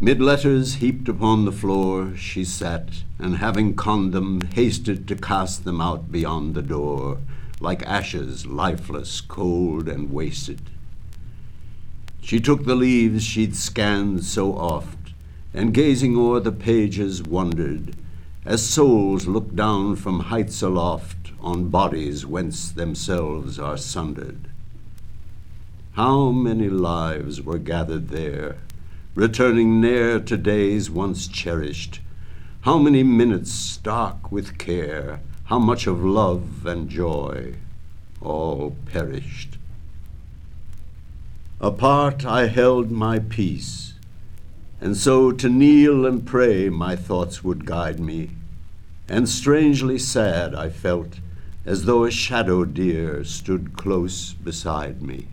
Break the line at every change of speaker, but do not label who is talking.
Mid letters heaped upon the floor she sat, and having conned them, hasted to cast them out beyond the door, like ashes, lifeless, cold, and wasted. She took the leaves she'd scanned so oft, and gazing o'er the pages wondered, as souls look down from heights aloft on bodies whence themselves are sundered. How many lives were gathered there, returning ne'er to days once cherished? How many minutes stark with care, how much of love and joy, all perished? Apart I held my peace, and so to kneel and pray my thoughts would guide me, and strangely sad I felt, as though a shadow dear stood close beside me.